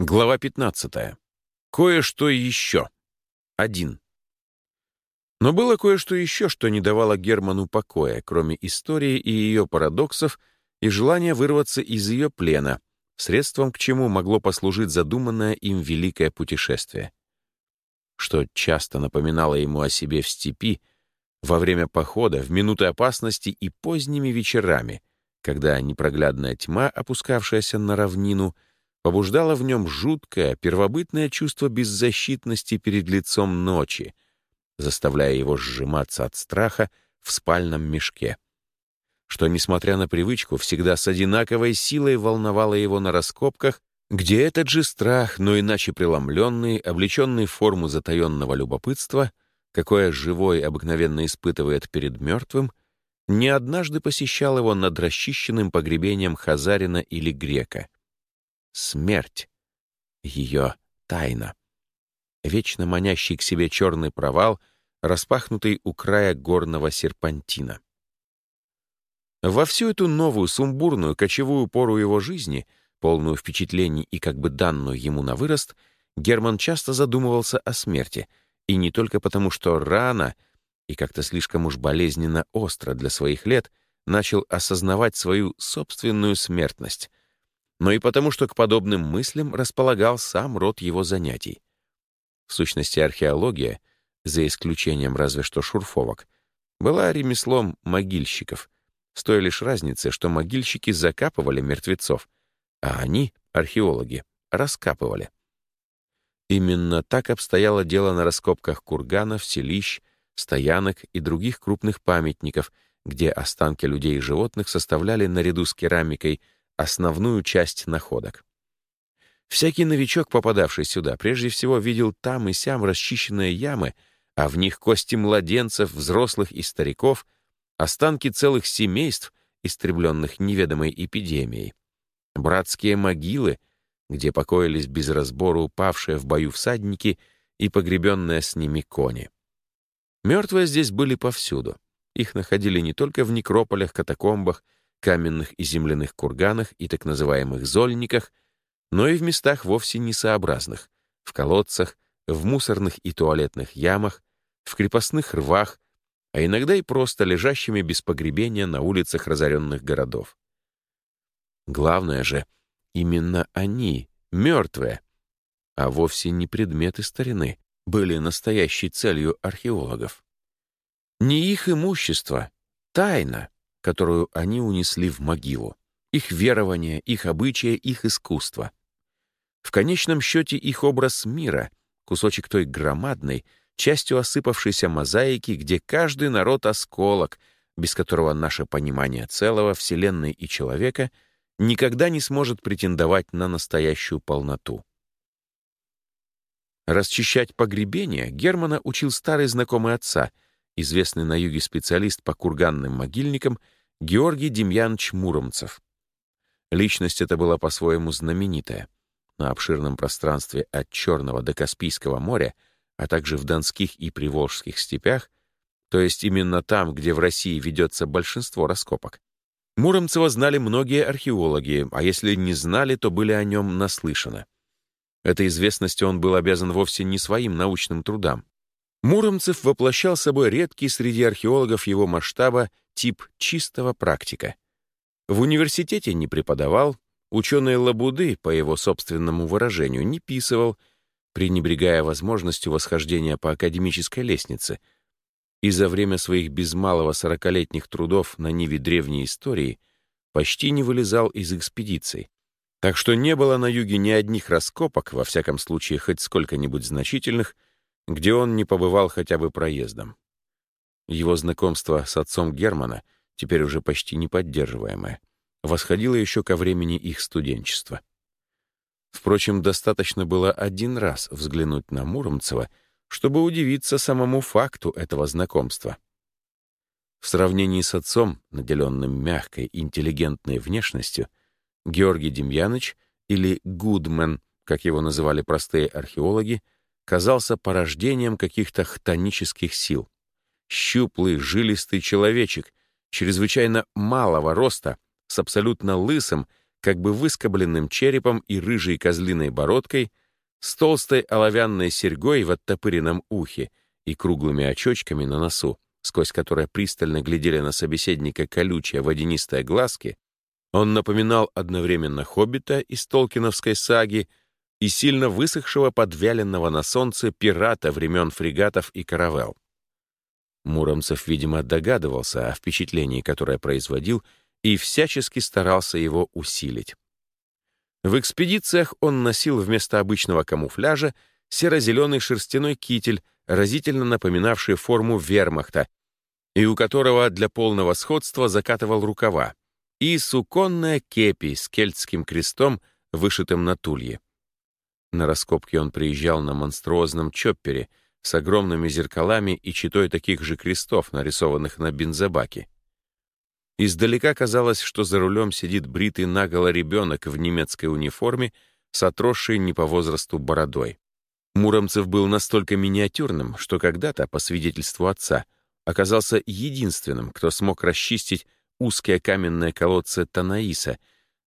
Глава 15. Кое-что еще. Один. Но было кое-что еще, что не давало Герману покоя, кроме истории и ее парадоксов и желания вырваться из ее плена, средством к чему могло послужить задуманное им великое путешествие. Что часто напоминало ему о себе в степи, во время похода, в минуты опасности и поздними вечерами, когда непроглядная тьма, опускавшаяся на равнину, — побуждало в нем жуткое, первобытное чувство беззащитности перед лицом ночи, заставляя его сжиматься от страха в спальном мешке. Что, несмотря на привычку, всегда с одинаковой силой волновало его на раскопках, где этот же страх, но иначе преломленный, облеченный в форму затаенного любопытства, какое живой обыкновенно испытывает перед мертвым, не однажды посещал его над расчищенным погребением Хазарина или Грека — смерть. Ее тайна. Вечно манящий к себе черный провал, распахнутый у края горного серпантина. Во всю эту новую, сумбурную, кочевую пору его жизни, полную впечатлений и как бы данную ему на вырост, Герман часто задумывался о смерти, и не только потому, что рано и как-то слишком уж болезненно остро для своих лет начал осознавать свою собственную смертность, но и потому, что к подобным мыслям располагал сам род его занятий. В сущности, археология, за исключением разве что шурфовок, была ремеслом могильщиков, с той лишь разницей, что могильщики закапывали мертвецов, а они, археологи, раскапывали. Именно так обстояло дело на раскопках курганов, селищ, стоянок и других крупных памятников, где останки людей и животных составляли наряду с керамикой — основную часть находок. Всякий новичок, попадавший сюда, прежде всего видел там и сям расчищенные ямы, а в них кости младенцев, взрослых и стариков, останки целых семейств, истребленных неведомой эпидемией, братские могилы, где покоились без разбора упавшие в бою всадники и погребенные с ними кони. Мертвые здесь были повсюду. Их находили не только в некрополях, катакомбах, каменных и земляных курганах и так называемых зольниках, но и в местах вовсе несообразных, в колодцах, в мусорных и туалетных ямах, в крепостных рвах, а иногда и просто лежащими без погребения на улицах разоренных городов. Главное же, именно они, мертвые, а вовсе не предметы старины, были настоящей целью археологов. Не их имущество, тайна, которую они унесли в могилу, их верование, их обычаи, их искусство. В конечном счете их образ мира, кусочек той громадной, частью осыпавшейся мозаики, где каждый народ — осколок, без которого наше понимание целого, Вселенной и человека никогда не сможет претендовать на настоящую полноту. Расчищать погребение Германа учил старый знакомый отца — известный на юге специалист по курганным могильникам Георгий Демьянович Муромцев. Личность эта была по-своему знаменитая. На обширном пространстве от Черного до Каспийского моря, а также в Донских и Приволжских степях, то есть именно там, где в России ведется большинство раскопок. Муромцева знали многие археологи, а если не знали, то были о нем наслышаны. Этой известностью он был обязан вовсе не своим научным трудам. Муромцев воплощал собой редкий среди археологов его масштаба тип чистого практика. В университете не преподавал, ученые лабуды, по его собственному выражению, не писывал, пренебрегая возможностью восхождения по академической лестнице, и за время своих без малого сорокалетних трудов на ниве древней истории почти не вылезал из экспедиций. Так что не было на юге ни одних раскопок, во всяком случае хоть сколько-нибудь значительных, где он не побывал хотя бы проездом. Его знакомство с отцом Германа, теперь уже почти неподдерживаемое, восходило еще ко времени их студенчества. Впрочем, достаточно было один раз взглянуть на Муромцева, чтобы удивиться самому факту этого знакомства. В сравнении с отцом, наделенным мягкой, интеллигентной внешностью, Георгий Демьяныч или Гудмен, как его называли простые археологи, казался порождением каких-то хтонических сил. Щуплый, жилистый человечек, чрезвычайно малого роста, с абсолютно лысым, как бы выскобленным черепом и рыжей козлиной бородкой, с толстой оловянной серьгой в оттопыренном ухе и круглыми очочками на носу, сквозь которые пристально глядели на собеседника колючие водянистые глазки, он напоминал одновременно хоббита из Толкиновской саги и сильно высохшего подвяленного на солнце пирата времен фрегатов и каравел. Муромцев, видимо, догадывался о впечатлении, которое производил, и всячески старался его усилить. В экспедициях он носил вместо обычного камуфляжа серо-зеленый шерстяной китель, разительно напоминавший форму вермахта, и у которого для полного сходства закатывал рукава, и суконная кепи с кельтским крестом, вышитым на тулье. На раскопки он приезжал на монструозном чоппере с огромными зеркалами и читой таких же крестов, нарисованных на бензобаке. Издалека казалось, что за рулем сидит бритый наголо ребенок в немецкой униформе с отросшей не по возрасту бородой. Муромцев был настолько миниатюрным, что когда-то, по свидетельству отца, оказался единственным, кто смог расчистить узкие каменные колодцы Танаиса,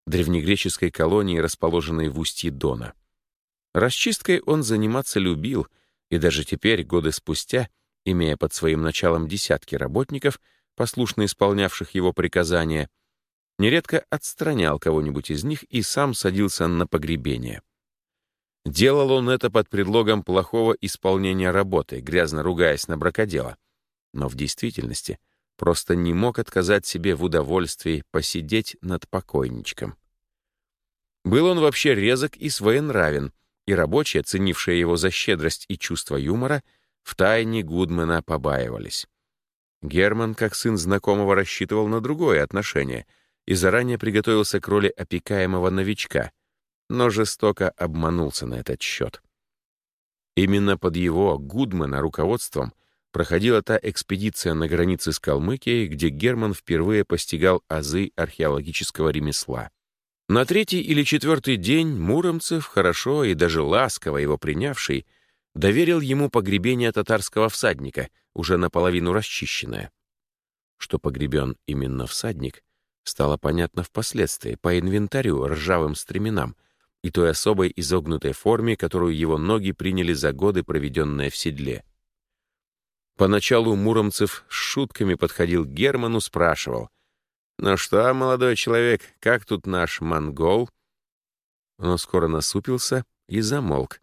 древнегреческой колонии, расположенной в устье Дона. Расчисткой он заниматься любил, и даже теперь, годы спустя, имея под своим началом десятки работников, послушно исполнявших его приказания, нередко отстранял кого-нибудь из них и сам садился на погребение. Делал он это под предлогом плохого исполнения работы, грязно ругаясь на бракодела. Но в действительности просто не мог отказать себе в удовольствии посидеть над покойничком. Был он вообще резок и своенравен, и рабочие, ценившие его за щедрость и чувство юмора, втайне Гудмана побаивались. Герман, как сын знакомого, рассчитывал на другое отношение и заранее приготовился к роли опекаемого новичка, но жестоко обманулся на этот счет. Именно под его, Гудмана, руководством проходила та экспедиция на границе с Калмыкией, где Герман впервые постигал азы археологического ремесла. На третий или четвертый день Муромцев, хорошо и даже ласково его принявший, доверил ему погребение татарского всадника, уже наполовину расчищенное. Что погребен именно всадник, стало понятно впоследствии по инвентарю, ржавым стременам и той особой изогнутой форме, которую его ноги приняли за годы, проведенные в седле. Поначалу Муромцев с шутками подходил к Герману, спрашивал, «Ну что, молодой человек, как тут наш монгол?» Но скоро насупился и замолк,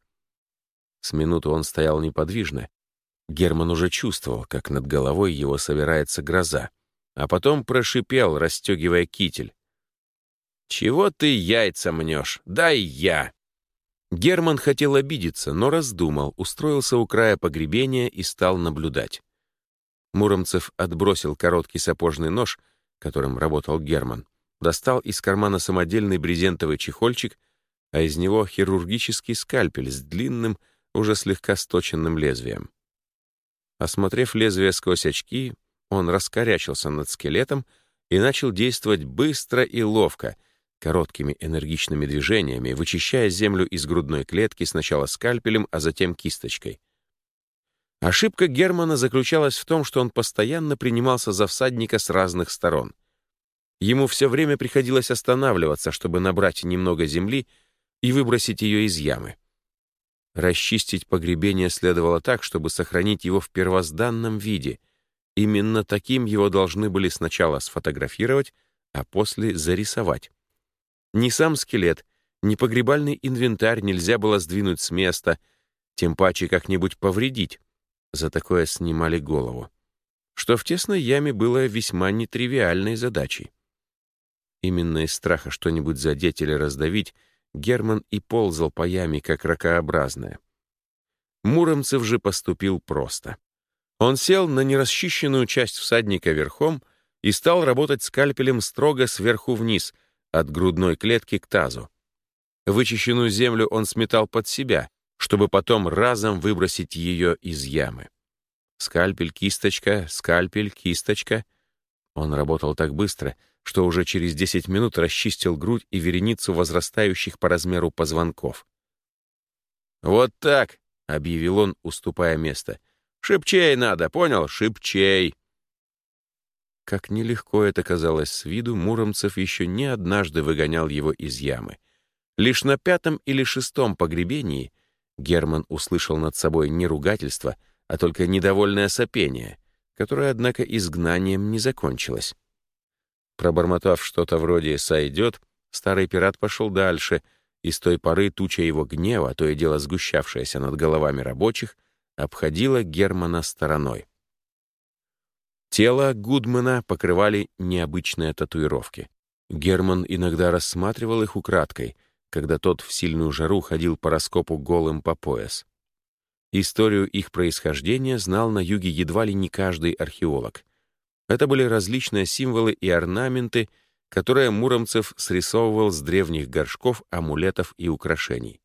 с минуту он стоял неподвижно. Герман уже чувствовал, как над головой его собирается гроза, а потом прошипел, расстегивая китель. «Чего ты яйца мнешь? Дай я!» Герман хотел обидеться, но раздумал, устроился у края погребения и стал наблюдать. Муромцев отбросил короткий сапожный нож, которым работал Герман, достал из кармана самодельный брезентовый чехольчик, а из него хирургический скальпель с длинным, уже слегка сточенным лезвием. Осмотрев лезвие сквозь очки, он раскорячился над скелетом и начал действовать быстро и ловко, короткими энергичными движениями, вычищая землю из грудной клетки сначала скальпелем, а затем кисточкой. Ошибка Германа заключалась в том, что он постоянно принимался за всадника с разных сторон. Ему все время приходилось останавливаться, чтобы набрать немного земли и выбросить ее из ямы. Расчистить погребение следовало так, чтобы сохранить его в первозданном виде. Именно таким его должны были сначала сфотографировать, а после зарисовать. Ни сам скелет, ни погребальный инвентарь нельзя было сдвинуть с места, тем паче как-нибудь повредить. За такое снимали голову. Что в тесной яме было весьма нетривиальной задачей. Именно из страха что-нибудь задеть или раздавить Герман и ползал по яме, как ракообразная. Муромцев же поступил просто. Он сел на нерасчищенную часть всадника верхом и стал работать скальпелем строго сверху вниз, от грудной клетки к тазу. Вычищенную землю он сметал под себя, чтобы потом разом выбросить ее из ямы. Скальпель, кисточка, скальпель, кисточка. Он работал так быстро, что уже через 10 минут расчистил грудь и вереницу возрастающих по размеру позвонков. «Вот так!» — объявил он, уступая место. «Шипчей надо, понял? Шипчей!» как нелегко это казалось с виду, Муромцев еще не однажды выгонял его из ямы. Лишь на пятом или шестом погребении Герман услышал над собой не ругательство, а только недовольное сопение, которое, однако, изгнанием не закончилось. Пробормотав что-то вроде «сойдет», старый пират пошел дальше, и с той поры туча его гнева, то и дело сгущавшаяся над головами рабочих, обходила Германа стороной. Тело Гудмана покрывали необычные татуировки. Герман иногда рассматривал их украдкой, когда тот в сильную жару ходил по раскопу голым по пояс. Историю их происхождения знал на юге едва ли не каждый археолог. Это были различные символы и орнаменты, которые Муромцев срисовывал с древних горшков, амулетов и украшений.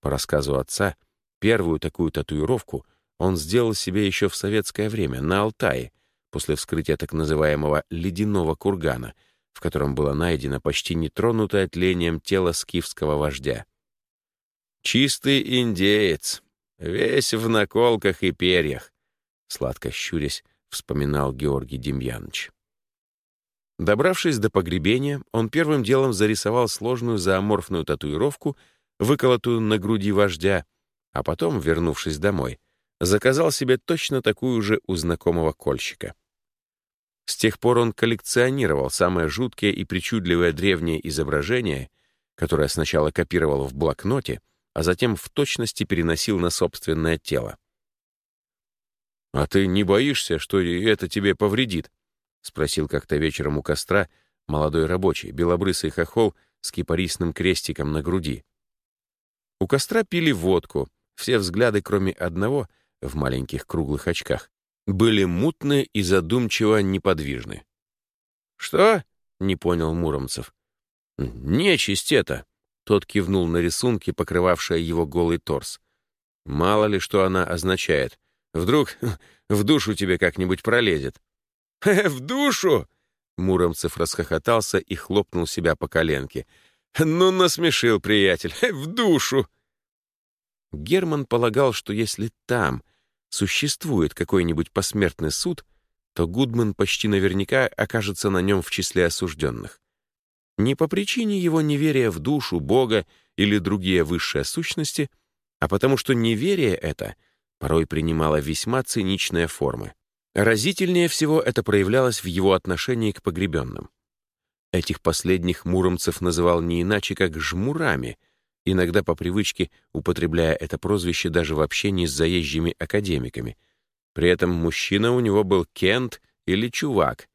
По рассказу отца, первую такую татуировку он сделал себе еще в советское время, на Алтае, после вскрытия так называемого «ледяного кургана», в котором было найдено почти нетронутое тлением тело скифского вождя. «Чистый индеец, весь в наколках и перьях», — сладко щурясь, вспоминал Георгий Демьянович. Добравшись до погребения, он первым делом зарисовал сложную зооморфную татуировку, выколотую на груди вождя, а потом, вернувшись домой, заказал себе точно такую же у знакомого кольщика. С тех пор он коллекционировал самые жуткие и причудливые древние изображения, которые сначала копировал в блокноте, а затем в точности переносил на собственное тело. «А ты не боишься, что это тебе повредит?» — спросил как-то вечером у костра молодой рабочий, белобрысый хохол с кипарисным крестиком на груди. У костра пили водку, все взгляды, кроме одного, в маленьких круглых очках, были мутны и задумчиво неподвижны. «Что?» — не понял Муромцев. «Нечисть это!» — тот кивнул на рисунки, покрывавшие его голый торс. «Мало ли, что она означает. Вдруг в душу тебе как-нибудь пролезет». «В душу?» — Муромцев расхохотался и хлопнул себя по коленке. «Ну, насмешил, приятель, в душу!» Герман полагал, что если там, существует какой-нибудь посмертный суд, то Гудман почти наверняка окажется на нем в числе осужденных. Не по причине его неверия в душу, Бога или другие высшие сущности, а потому что неверие это порой принимало весьма циничные формы. Разительнее всего это проявлялось в его отношении к погребенным. Этих последних Муромцев называл не иначе, как «жмурами», иногда по привычке употребляя это прозвище даже в общении с заезжими академиками. При этом мужчина у него был Кент или Чувак,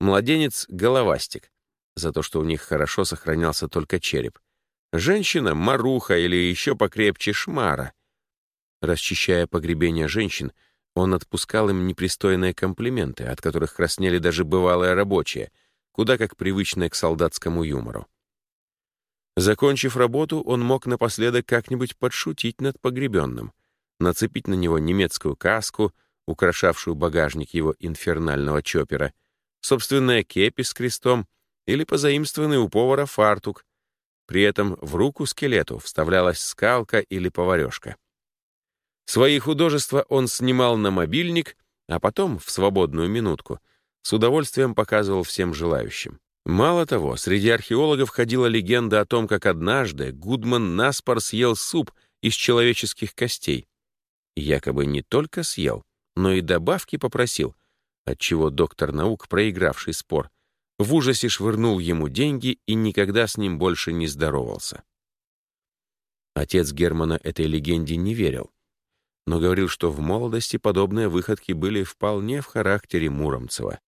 младенец — Головастик, за то, что у них хорошо сохранялся только череп. Женщина — Маруха или еще покрепче Шмара. Расчищая погребение женщин, он отпускал им непристойные комплименты, от которых краснели даже бывалые рабочие, куда как привычные к солдатскому юмору. Закончив работу, он мог напоследок как-нибудь подшутить над погребенным, нацепить на него немецкую каску, украшавшую багажник его инфернального чопера, собственная кепи с крестом или позаимствованный у повара фартук. При этом в руку скелету вставлялась скалка или поварешка. Свои художества он снимал на мобильник, а потом, в свободную минутку, с удовольствием показывал всем желающим. Мало того, среди археологов ходила легенда о том, как однажды Гудман наспор съел суп из человеческих костей. якобы не только съел, но и добавки попросил, отчего доктор наук, проигравший спор, в ужасе швырнул ему деньги и никогда с ним больше не здоровался. Отец Германа этой легенде не верил, но говорил, что в молодости подобные выходки были вполне в характере Муромцева.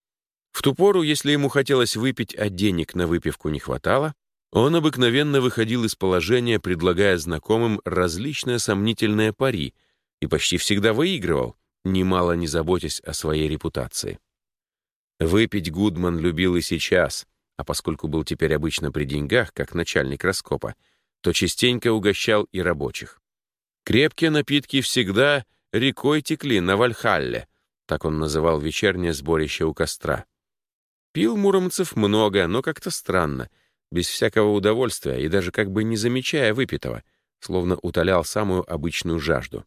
В ту пору, если ему хотелось выпить, а денег на выпивку не хватало, он обыкновенно выходил из положения, предлагая знакомым различные сомнительные пари, и почти всегда выигрывал, немало не заботясь о своей репутации. Выпить Гудман любил и сейчас, а поскольку был теперь обычно при деньгах, как начальник раскопа, то частенько угощал и рабочих. Крепкие напитки всегда рекой текли на Вальхалле, так он называл вечернее сборище у костра. Пил Муромцев много, но как-то странно, без всякого удовольствия и даже как бы не замечая выпитого, словно утолял самую обычную жажду.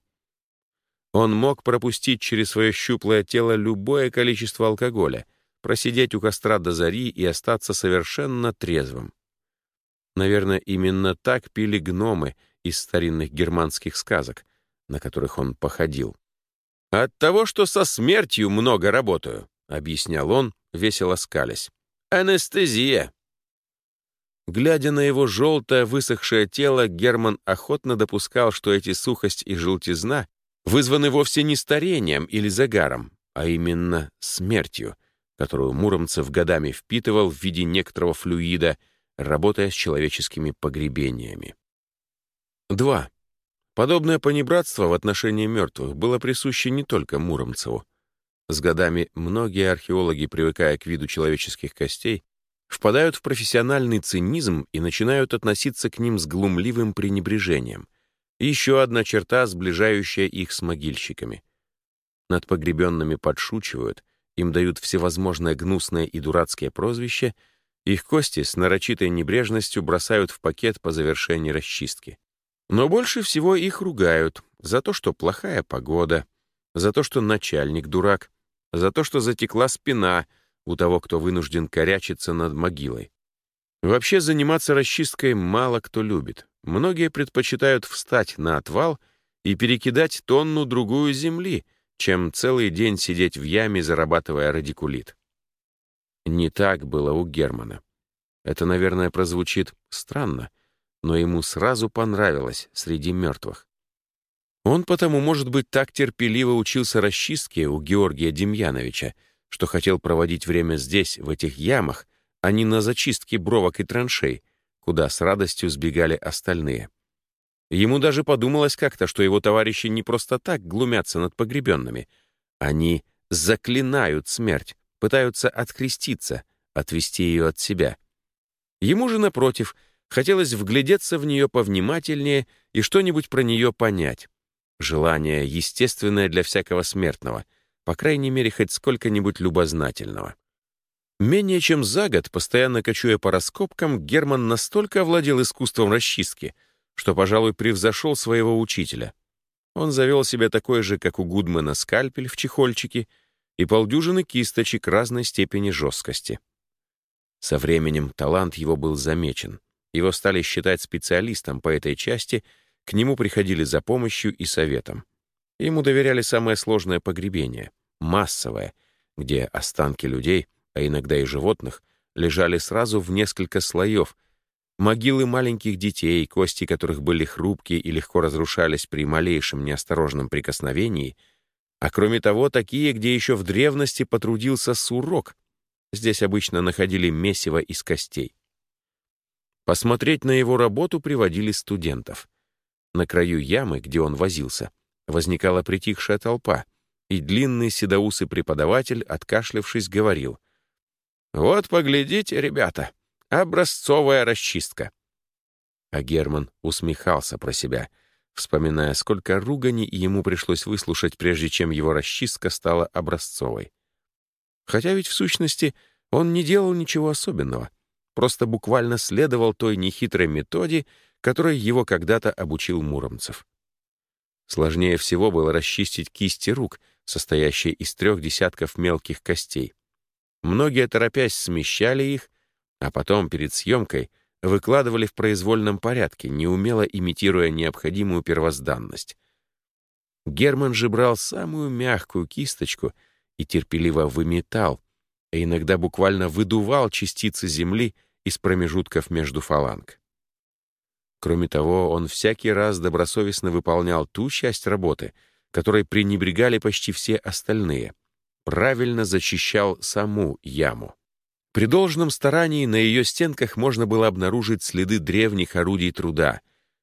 Он мог пропустить через свое щуплое тело любое количество алкоголя, просидеть у костра до зари и остаться совершенно трезвым. Наверное, именно так пили гномы из старинных германских сказок, на которых он походил. «От того, что со смертью много работаю», — объяснял он, весело скалясь. «Анестезия». Глядя на его желтое, высохшее тело, Герман охотно допускал, что эти сухость и желтизна вызваны вовсе не старением или загаром, а именно смертью, которую Муромцев годами впитывал в виде некоторого флюида, работая с человеческими погребениями. 2. Подобное понебратство в отношении мертвых было присуще не только Муромцеву. С годами многие археологи, привыкая к виду человеческих костей, впадают в профессиональный цинизм и начинают относиться к ним с глумливым пренебрежением. еще одна черта, сближающая их с могильщиками. Над погребенными подшучивают, им дают всевозможное гнусное и дурацкое прозвище, их кости с нарочитой небрежностью бросают в пакет по завершении расчистки. Но больше всего их ругают за то, что плохая погода, за то, что начальник дурак, за то, что затекла спина у того, кто вынужден корячиться над могилой. Вообще заниматься расчисткой мало кто любит. Многие предпочитают встать на отвал и перекидать тонну-другую земли, чем целый день сидеть в яме, зарабатывая радикулит. Не так было у Германа. Это, наверное, прозвучит странно — но ему сразу понравилось среди мертвых. Он потому, может быть, так терпеливо учился расчистке у Георгия Демьяновича, что хотел проводить время здесь, в этих ямах, а не на зачистке бровок и траншей, куда с радостью сбегали остальные. Ему даже подумалось как-то, что его товарищи не просто так глумятся над погребенными. Они заклинают смерть, пытаются откреститься, отвести ее от себя. Ему же, напротив, — Хотелось вглядеться в нее повнимательнее и что-нибудь про нее понять. Желание, естественное для всякого смертного, по крайней мере, хоть сколько-нибудь любознательного. Менее чем за год, постоянно кочуя по раскопкам, Герман настолько овладел искусством расчистки, что, пожалуй, превзошел своего учителя. Он завел себе такой же, как у Гудмана, скальпель в чехольчике и полдюжины кисточек разной степени жесткости. Со временем талант его был замечен. Его стали считать специалистом по этой части, к нему приходили за помощью и советом. Ему доверяли самое сложное погребение, массовое, где останки людей, а иногда и животных, лежали сразу в несколько слоев, могилы маленьких детей, кости которых были хрупкие и легко разрушались при малейшем неосторожном прикосновении, а кроме того, такие, где еще в древности потрудился сурок. Здесь обычно находили месиво из костей. Посмотреть на его работу приводили студентов. На краю ямы, где он возился, возникала притихшая толпа, и длинный седоусый преподаватель, откашлявшись, говорил, «Вот, поглядите, ребята, образцовая расчистка». А Герман усмехался про себя, вспоминая, сколько ругани ему пришлось выслушать, прежде чем его расчистка стала образцовой. Хотя ведь, в сущности, он не делал ничего особенного — просто буквально следовал той нехитрой методе, которой его когда-то обучил Муромцев. Сложнее всего было расчистить кисти рук, состоящие из трех десятков мелких костей. Многие, торопясь, смещали их, а потом перед съемкой выкладывали в произвольном порядке, неумело имитируя необходимую первозданность. Герман же брал самую мягкую кисточку и терпеливо выметал, а иногда буквально выдувал частицы земли из промежутков между фаланг. Кроме того, он всякий раз добросовестно выполнял ту часть работы, которой пренебрегали почти все остальные, правильно зачищал саму яму. При должном старании на ее стенках можно было обнаружить следы древних орудий труда,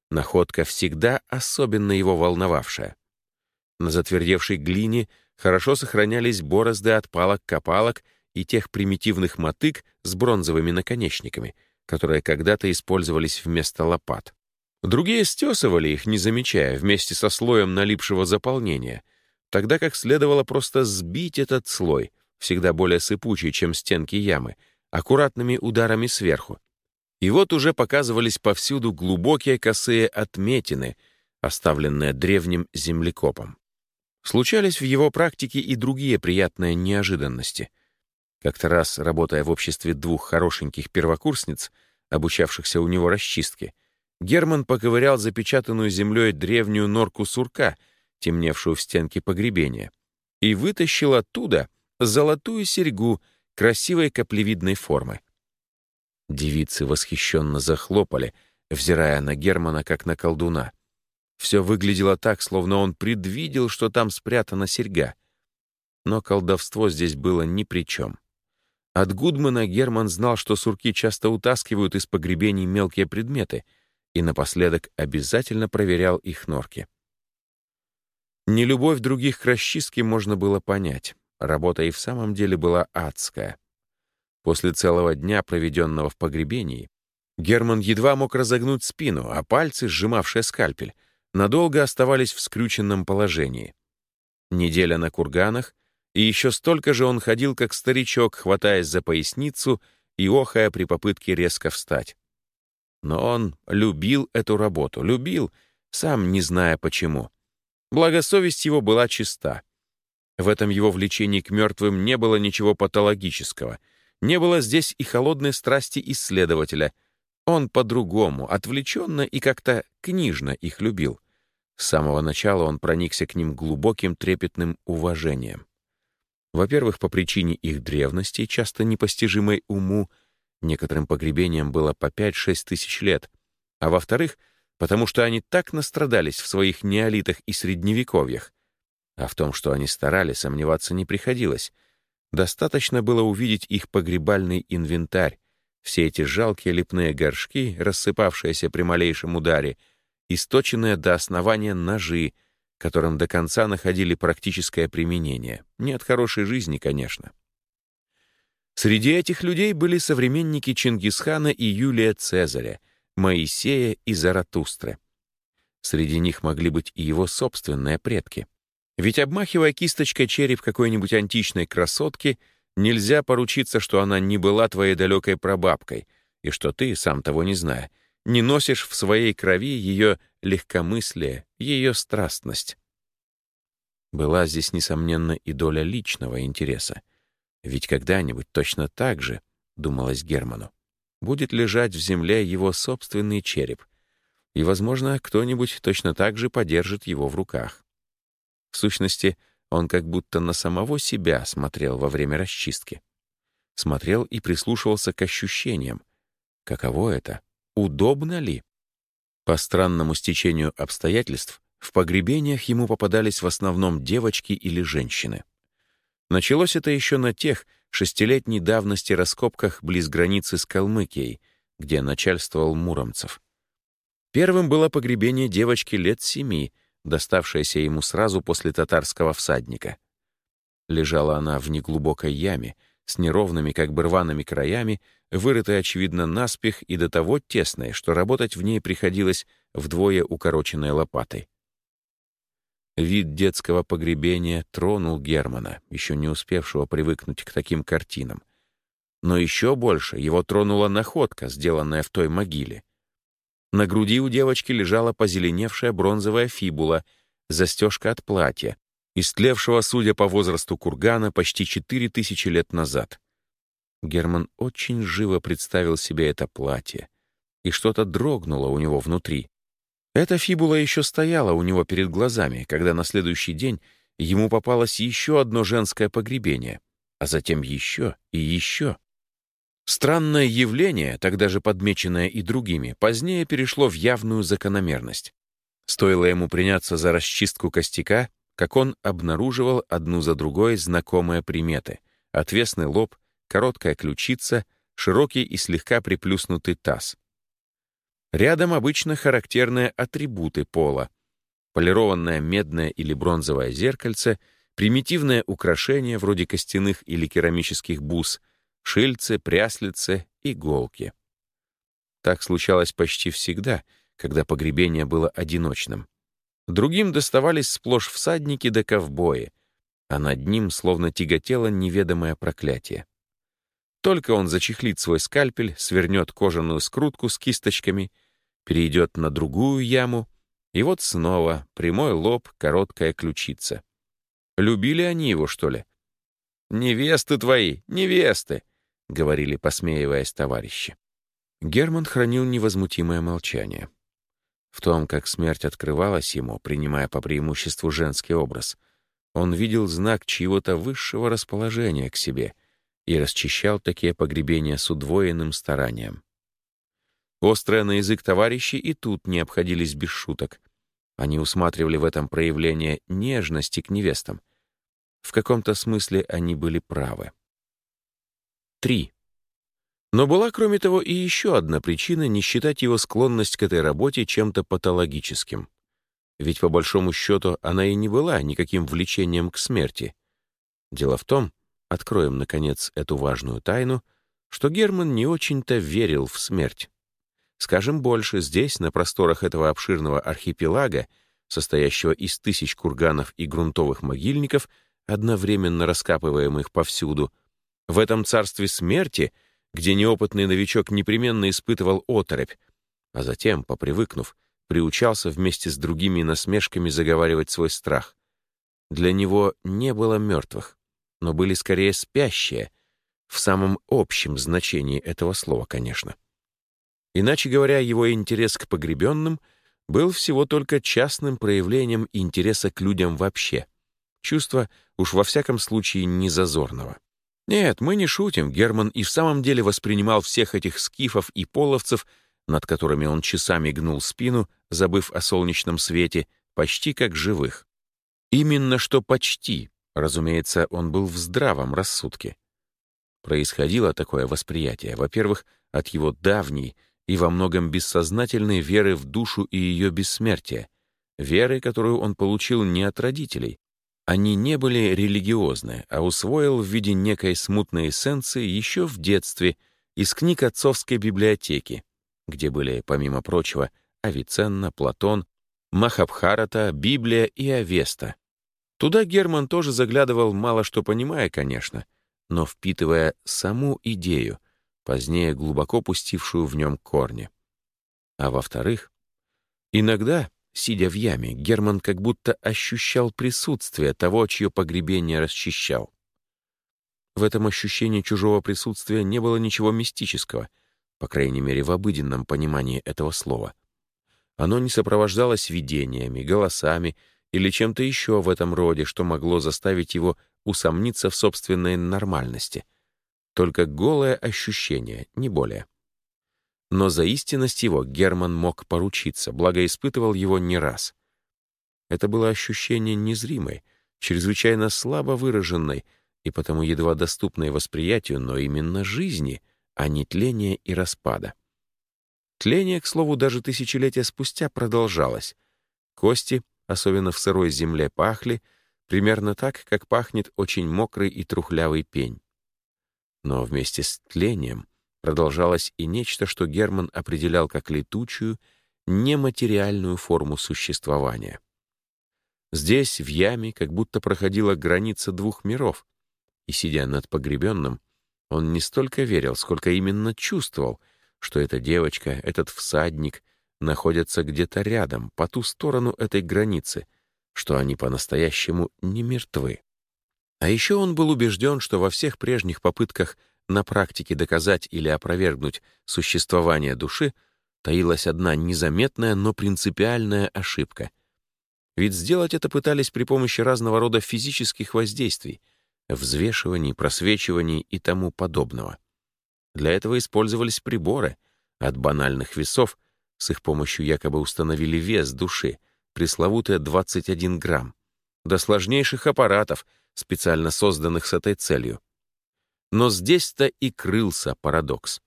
находка всегда особенно его волновавшая. На затвердевшей глине хорошо сохранялись борозды от палок-копалок и тех примитивных мотык с бронзовыми наконечниками, которые когда-то использовались вместо лопат. Другие стесывали их, не замечая, вместе со слоем налипшего заполнения, тогда как следовало просто сбить этот слой, всегда более сыпучий, чем стенки ямы, аккуратными ударами сверху. И вот уже показывались повсюду глубокие косые отметины, оставленные древним землекопом. Случались в его практике и другие приятные неожиданности — Как-то раз, работая в обществе двух хорошеньких первокурсниц, обучавшихся у него расчистке, Герман поковырял запечатанную землей древнюю норку сурка, темневшую в стенке погребения, и вытащил оттуда золотую серьгу красивой каплевидной формы. Девицы восхищенно захлопали, взирая на Германа как на колдуна. Все выглядело так, словно он предвидел, что там спрятана серьга. Но колдовство здесь было ни при чем. От Гудмана Герман знал, что сурки часто утаскивают из погребений мелкие предметы, и напоследок обязательно проверял их норки. Нелюбовь других к расчистке можно было понять. Работа и в самом деле была адская. После целого дня, проведенного в погребении, Герман едва мог разогнуть спину, а пальцы, сжимавшие скальпель, надолго оставались в скрюченном положении. Неделя на курганах, и еще столько же он ходил, как старичок, хватаясь за поясницу и охая при попытке резко встать. Но он любил эту работу, любил, сам не зная почему. Благосовесть его была чиста. В этом его влечении к мертвым не было ничего патологического. Не было здесь и холодной страсти исследователя. Он по-другому, отвлеченно и как-то книжно их любил. С самого начала он проникся к ним глубоким трепетным уважением. Во-первых, по причине их древности, часто непостижимой уму, некоторым погребениям было по 5-6 тысяч лет, а во-вторых, потому что они так настрадались в своих неолитах и средневековьях. А в том, что они старались, сомневаться не приходилось. Достаточно было увидеть их погребальный инвентарь, все эти жалкие лепные горшки, рассыпавшиеся при малейшем ударе, источенные до основания ножи, которым до конца находили практическое применение. Не от хорошей жизни, конечно. Среди этих людей были современники Чингисхана и Юлия Цезаря, Моисея и Заратустры. Среди них могли быть и его собственные предки. Ведь обмахивая кисточкой череп какой-нибудь античной красотки, нельзя поручиться, что она не была твоей далекой прабабкой, и что ты, сам того не зная, не носишь в своей крови ее легкомыслие, ее страстность. Была здесь, несомненно, и доля личного интереса. Ведь когда-нибудь точно так же, думалось Герману, будет лежать в земле его собственный череп, и, возможно, кто-нибудь точно так же подержит его в руках. В сущности, он как будто на самого себя смотрел во время расчистки. Смотрел и прислушивался к ощущениям. Каково это? Удобно ли? По странному стечению обстоятельств, в погребениях ему попадались в основном девочки или женщины. Началось это еще на тех шестилетней давности раскопках близ границы с Калмыкией, где начальствовал Муромцев. Первым было погребение девочки лет семи, доставшееся ему сразу после татарского всадника. Лежала она в неглубокой яме, с неровными, как бы рваными краями, вырытой, очевидно, наспех и до того тесной, что работать в ней приходилось вдвое укороченной лопатой. Вид детского погребения тронул Германа, еще не успевшего привыкнуть к таким картинам. Но еще больше его тронула находка, сделанная в той могиле. На груди у девочки лежала позеленевшая бронзовая фибула, застежка от платья, истлевшего, судя по возрасту кургана, почти четыре тысячи лет назад. Герман очень живо представил себе это платье, и что-то дрогнуло у него внутри. Эта фибула еще стояла у него перед глазами, когда на следующий день ему попалось еще одно женское погребение, а затем еще и еще. Странное явление, тогда же подмеченное и другими, позднее перешло в явную закономерность. Стоило ему приняться за расчистку костяка, как он обнаруживал одну за другой знакомые приметы — отвесный лоб, короткая ключица, широкий и слегка приплюснутый таз. Рядом обычно характерные атрибуты пола. Полированное медное или бронзовое зеркальце, примитивное украшение вроде костяных или керамических бус, шильцы, пряслицы, иголки. Так случалось почти всегда, когда погребение было одиночным. Другим доставались сплошь всадники да ковбои, а над ним словно тяготело неведомое проклятие. Только он зачехлит свой скальпель, свернет кожаную скрутку с кисточками, перейдет на другую яму, и вот снова прямой лоб, короткая ключица. Любили они его, что ли? «Невесты твои, невесты!» — говорили, посмеиваясь товарищи. Герман хранил невозмутимое молчание. В том, как смерть открывалась ему, принимая по преимуществу женский образ, он видел знак чьего-то высшего расположения к себе и расчищал такие погребения с удвоенным старанием. Острые на язык товарищи и тут не обходились без шуток. Они усматривали в этом проявление нежности к невестам. В каком-то смысле они были правы. 3. Но была, кроме того, и еще одна причина не считать его склонность к этой работе чем-то патологическим. Ведь, по большому счету, она и не была никаким влечением к смерти. Дело в том, откроем, наконец, эту важную тайну, что Герман не очень-то верил в смерть. Скажем больше, здесь, на просторах этого обширного архипелага, состоящего из тысяч курганов и грунтовых могильников, одновременно раскапываемых повсюду, в этом царстве смерти — где неопытный новичок непременно испытывал оторопь, а затем, попривыкнув, приучался вместе с другими насмешками заговаривать свой страх. Для него не было мертвых, но были скорее спящие, в самом общем значении этого слова, конечно. Иначе говоря, его интерес к погребенным был всего только частным проявлением интереса к людям вообще, чувство уж во всяком случае не зазорного. Нет, мы не шутим. Герман и в самом деле воспринимал всех этих скифов и половцев, над которыми он часами гнул спину, забыв о солнечном свете, почти как живых. Именно что почти. Разумеется, он был в здравом рассудке. Происходило такое восприятие, во-первых, от его давней и во многом бессознательной веры в душу и ее бессмертие, веры, которую он получил не от родителей, они не были религиозны, а усвоил в виде некой смутной эссенции еще в детстве из книг отцовской библиотеки, где были, помимо прочего, Авиценна, Платон, Махабхарата, Библия и Авеста. Туда Герман тоже заглядывал, мало что понимая, конечно, но впитывая саму идею, позднее глубоко пустившую в нем корни. А во-вторых, иногда Сидя в яме, Герман как будто ощущал присутствие того, чье погребение расчищал. В этом ощущении чужого присутствия не было ничего мистического, по крайней мере, в обыденном понимании этого слова. Оно не сопровождалось видениями, голосами или чем-то еще в этом роде, что могло заставить его усомниться в собственной нормальности. Только голое ощущение, не более. Но за истинность его Герман мог поручиться, благо испытывал его не раз. Это было ощущение незримой, чрезвычайно слабо выраженной и потому едва доступной восприятию, но именно жизни, а не тления и распада. Тление, к слову, даже тысячелетия спустя продолжалось. Кости, особенно в сырой земле, пахли примерно так, как пахнет очень мокрый и трухлявый пень. Но вместе с тлением продолжалось и нечто, что Герман определял как летучую, нематериальную форму существования. Здесь, в яме, как будто проходила граница двух миров, и, сидя над погребенным, он не столько верил, сколько именно чувствовал, что эта девочка, этот всадник находятся где-то рядом, по ту сторону этой границы, что они по-настоящему не мертвы. А еще он был убежден, что во всех прежних попытках — на практике доказать или опровергнуть существование души, таилась одна незаметная, но принципиальная ошибка. Ведь сделать это пытались при помощи разного рода физических воздействий, взвешиваний, просвечиваний и тому подобного. Для этого использовались приборы, от банальных весов, с их помощью якобы установили вес души, пресловутые 21 грамм, до сложнейших аппаратов, специально созданных с этой целью — но здесь-то и крылся парадокс.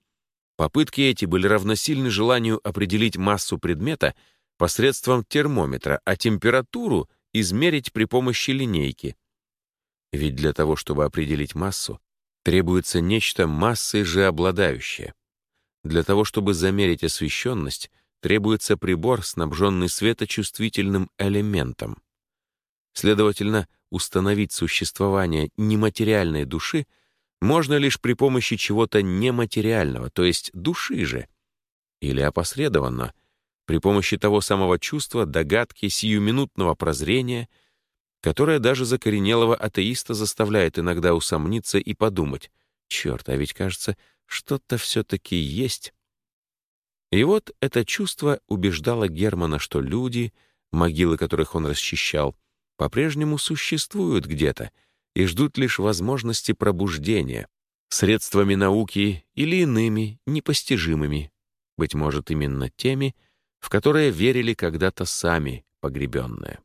Попытки эти были равносильны желанию определить массу предмета посредством термометра, а температуру измерить при помощи линейки. Ведь для того, чтобы определить массу, требуется нечто массой же обладающее. Для того, чтобы замерить освещенность, требуется прибор, снабженный светочувствительным элементом. Следовательно, установить существование нематериальной души — можно лишь при помощи чего-то нематериального, то есть души же, или опосредованно, при помощи того самого чувства, догадки, сиюминутного прозрения, которое даже закоренелого атеиста заставляет иногда усомниться и подумать, черт, а ведь, кажется, что-то все-таки есть. И вот это чувство убеждало Германа, что люди, могилы которых он расчищал, по-прежнему существуют где-то и ждут лишь возможности пробуждения, средствами науки или иными, непостижимыми, быть может, именно теми, в которые верили когда-то сами погребенные.